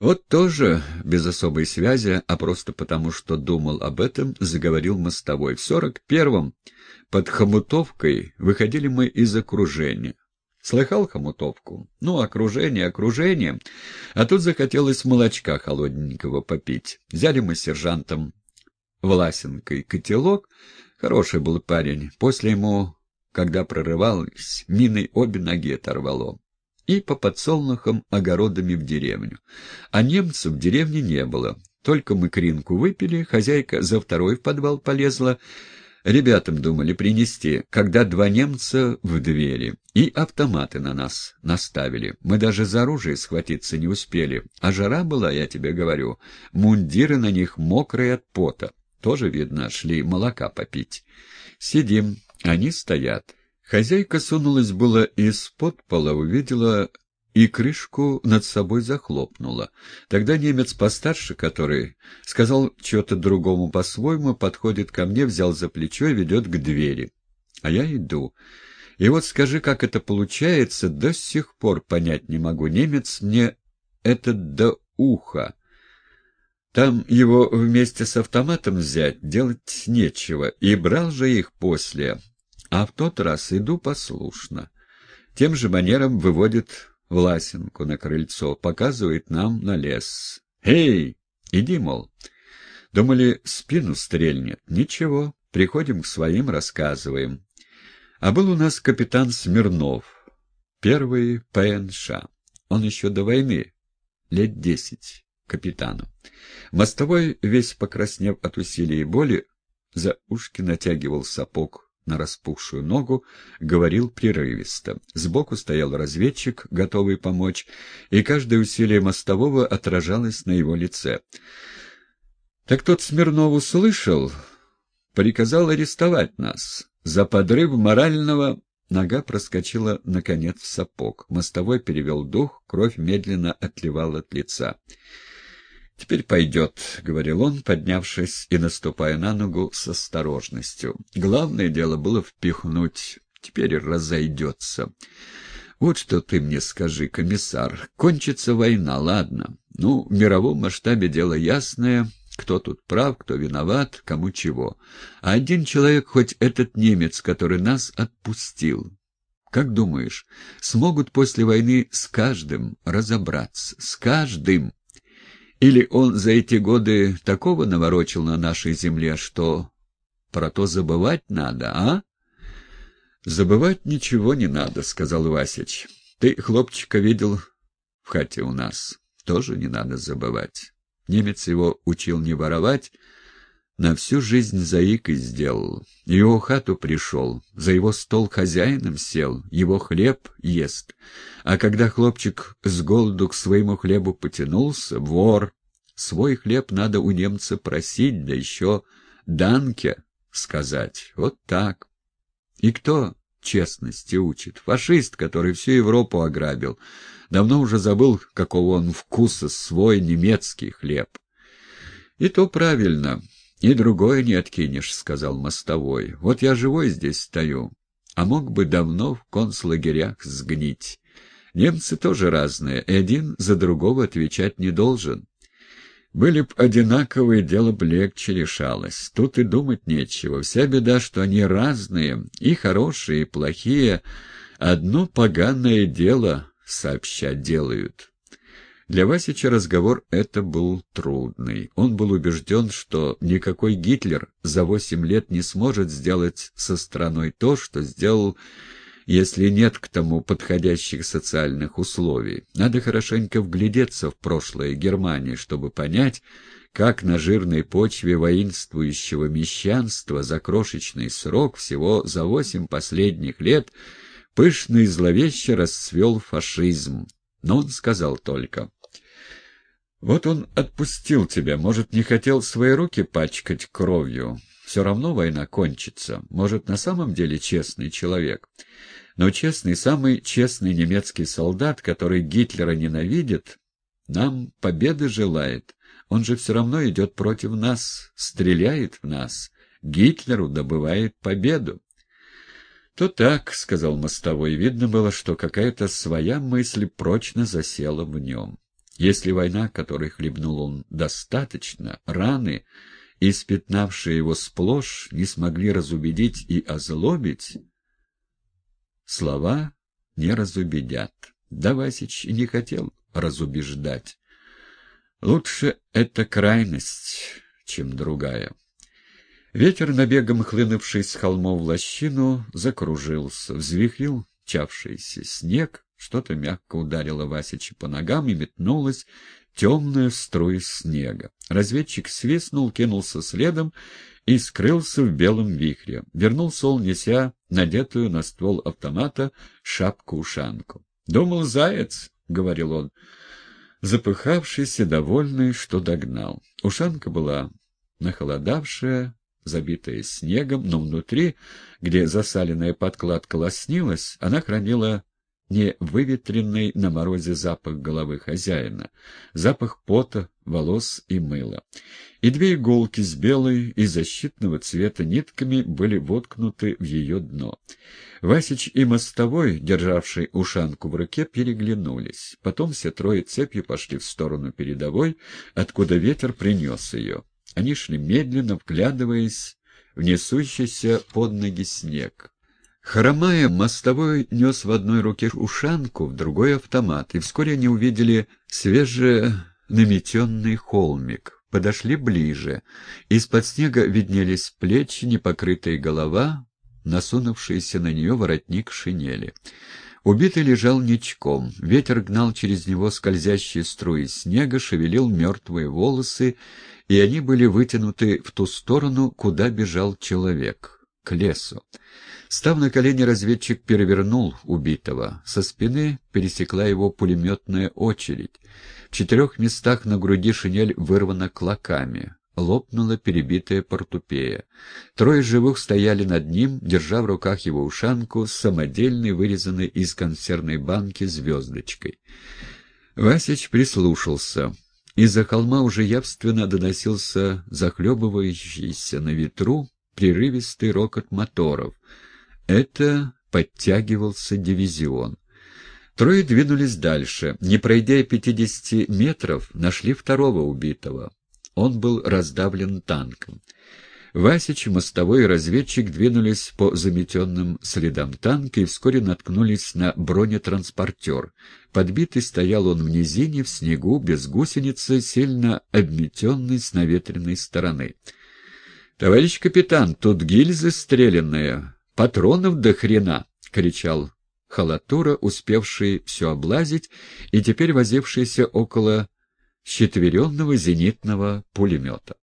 Вот тоже без особой связи, а просто потому, что думал об этом, заговорил мостовой. В сорок первом под Хомутовкой выходили мы из окружения. Слыхал хомутовку? Ну, окружение, окружение. А тут захотелось молочка холодненького попить. Взяли мы с сержантом Власенкой котелок. Хороший был парень. После ему, когда прорывались, миной обе ноги оторвало. И по подсолнухам огородами в деревню. А немцев в деревне не было. Только мы кринку выпили, хозяйка за второй в подвал полезла, Ребятам думали принести, когда два немца в двери. И автоматы на нас наставили. Мы даже за оружие схватиться не успели. А жара была, я тебе говорю. Мундиры на них мокрые от пота. Тоже, видно, шли молока попить. Сидим, они стоят. Хозяйка сунулась было из-под пола, увидела и крышку над собой захлопнула. Тогда немец постарше, который сказал что-то другому по-своему, подходит ко мне, взял за плечо и ведет к двери. А я иду. И вот скажи, как это получается, до сих пор понять не могу. Немец мне это до уха. Там его вместе с автоматом взять делать нечего, и брал же их после. А в тот раз иду послушно. Тем же манером выводит Власенку на крыльцо, показывает нам на лес. «Эй, иди, мол». Думали, спину стрельнет. Ничего, приходим к своим, рассказываем. А был у нас капитан Смирнов, первый ПНШ. Он еще до войны, лет десять, капитану. Мостовой, весь покраснев от усилий и боли, за ушки натягивал сапог на распухшую ногу, говорил прерывисто. Сбоку стоял разведчик, готовый помочь, и каждое усилие мостового отражалось на его лице. Так тот Смирнов услышал, приказал арестовать нас за подрыв морального... Нога проскочила, наконец, в сапог. Мостовой перевел дух, кровь медленно отливала от лица. «Теперь пойдет», — говорил он, поднявшись и наступая на ногу с осторожностью. «Главное дело было впихнуть. Теперь разойдется. Вот что ты мне скажи, комиссар. Кончится война, ладно. Ну, в мировом масштабе дело ясное». Кто тут прав, кто виноват, кому чего. А один человек, хоть этот немец, который нас отпустил, как думаешь, смогут после войны с каждым разобраться? С каждым? Или он за эти годы такого наворочил на нашей земле, что про то забывать надо, а? «Забывать ничего не надо», — сказал Васич. «Ты, хлопчика, видел в хате у нас. Тоже не надо забывать. Немец его учил не воровать, на всю жизнь заикой сделал. Его хату пришел, за его стол хозяином сел, его хлеб ест. А когда хлопчик с голоду к своему хлебу потянулся, вор, свой хлеб надо у немца просить, да еще «данке» сказать. Вот так. И кто честности учит? Фашист, который всю Европу ограбил. Давно уже забыл, какого он вкуса свой немецкий хлеб. И то правильно. «И другое не откинешь», — сказал мостовой. «Вот я живой здесь стою, а мог бы давно в концлагерях сгнить. Немцы тоже разные, и один за другого отвечать не должен. Были б одинаковые, дело б легче решалось. Тут и думать нечего. Вся беда, что они разные, и хорошие, и плохие. Одно поганое дело сообщать делают». Для Васича разговор это был трудный. Он был убежден, что никакой Гитлер за восемь лет не сможет сделать со страной то, что сделал, если нет к тому подходящих социальных условий. Надо хорошенько вглядеться в прошлое Германии, чтобы понять, как на жирной почве воинствующего мещанства за крошечный срок, всего за восемь последних лет, пышно и зловеще расцвел фашизм. Но он сказал только вот он отпустил тебя, может, не хотел свои руки пачкать кровью. Все равно война кончится. Может, на самом деле честный человек. Но честный, самый честный немецкий солдат, который Гитлера ненавидит, нам победы желает. Он же все равно идет против нас, стреляет в нас. Гитлеру добывает победу. «То так», — сказал мостовой, — видно было, что какая-то своя мысль прочно засела в нем. Если война, которой хлебнул он достаточно, раны, испятнавшие его сплошь, не смогли разубедить и озлобить, слова не разубедят. Да Васич и не хотел разубеждать. Лучше эта крайность, чем другая. Ветер, набегом хлынувший с холмов в лощину, закружился, взвихрил чавшийся снег, что-то мягко ударило Васича по ногам и метнулось темная струя снега. Разведчик свистнул, кинулся следом и скрылся в белом вихре. Вернулся он, неся надетую на ствол автомата шапку-ушанку. «Думал, заяц», — говорил он, запыхавшийся, довольный, что догнал. Ушанка была нахолодавшая, забитая снегом, но внутри, где засаленная подкладка лоснилась, она хранила не выветренный на морозе запах головы хозяина, запах пота, волос и мыла. И две иголки с белой и защитного цвета нитками были воткнуты в ее дно. Васич и мостовой, державший ушанку в руке, переглянулись. Потом все трое цепью пошли в сторону передовой, откуда ветер принес ее. Они шли медленно, вглядываясь в несущийся под ноги снег. Хромая, мостовой нес в одной руке ушанку, в другой автомат, и вскоре они увидели свеженаметенный холмик. Подошли ближе. Из-под снега виднелись плечи, непокрытая голова, насунувшийся на нее воротник шинели. Убитый лежал ничком. Ветер гнал через него скользящие струи снега, шевелил мертвые волосы, и они были вытянуты в ту сторону, куда бежал человек, к лесу. Став на колени, разведчик перевернул убитого. Со спины пересекла его пулеметная очередь. В четырех местах на груди шинель вырвана клоками лопнула перебитая портупея. Трое живых стояли над ним, держа в руках его ушанку с самодельной, вырезанной из консервной банки звездочкой. Васич прислушался. Из-за холма уже явственно доносился захлебывающийся на ветру прерывистый рокот моторов. Это подтягивался дивизион. Трое двинулись дальше. Не пройдя пятидесяти метров, нашли второго убитого. Он был раздавлен танком. Васич, мостовой разведчик двинулись по заметенным следам танка и вскоре наткнулись на бронетранспортер. Подбитый стоял он в низине, в снегу, без гусеницы, сильно обметенный с наветренной стороны. — Товарищ капитан, тут гильзы стрелянные, патронов до хрена! — кричал халатура, успевший все облазить и теперь возившийся около четверенного зенитного пулемета.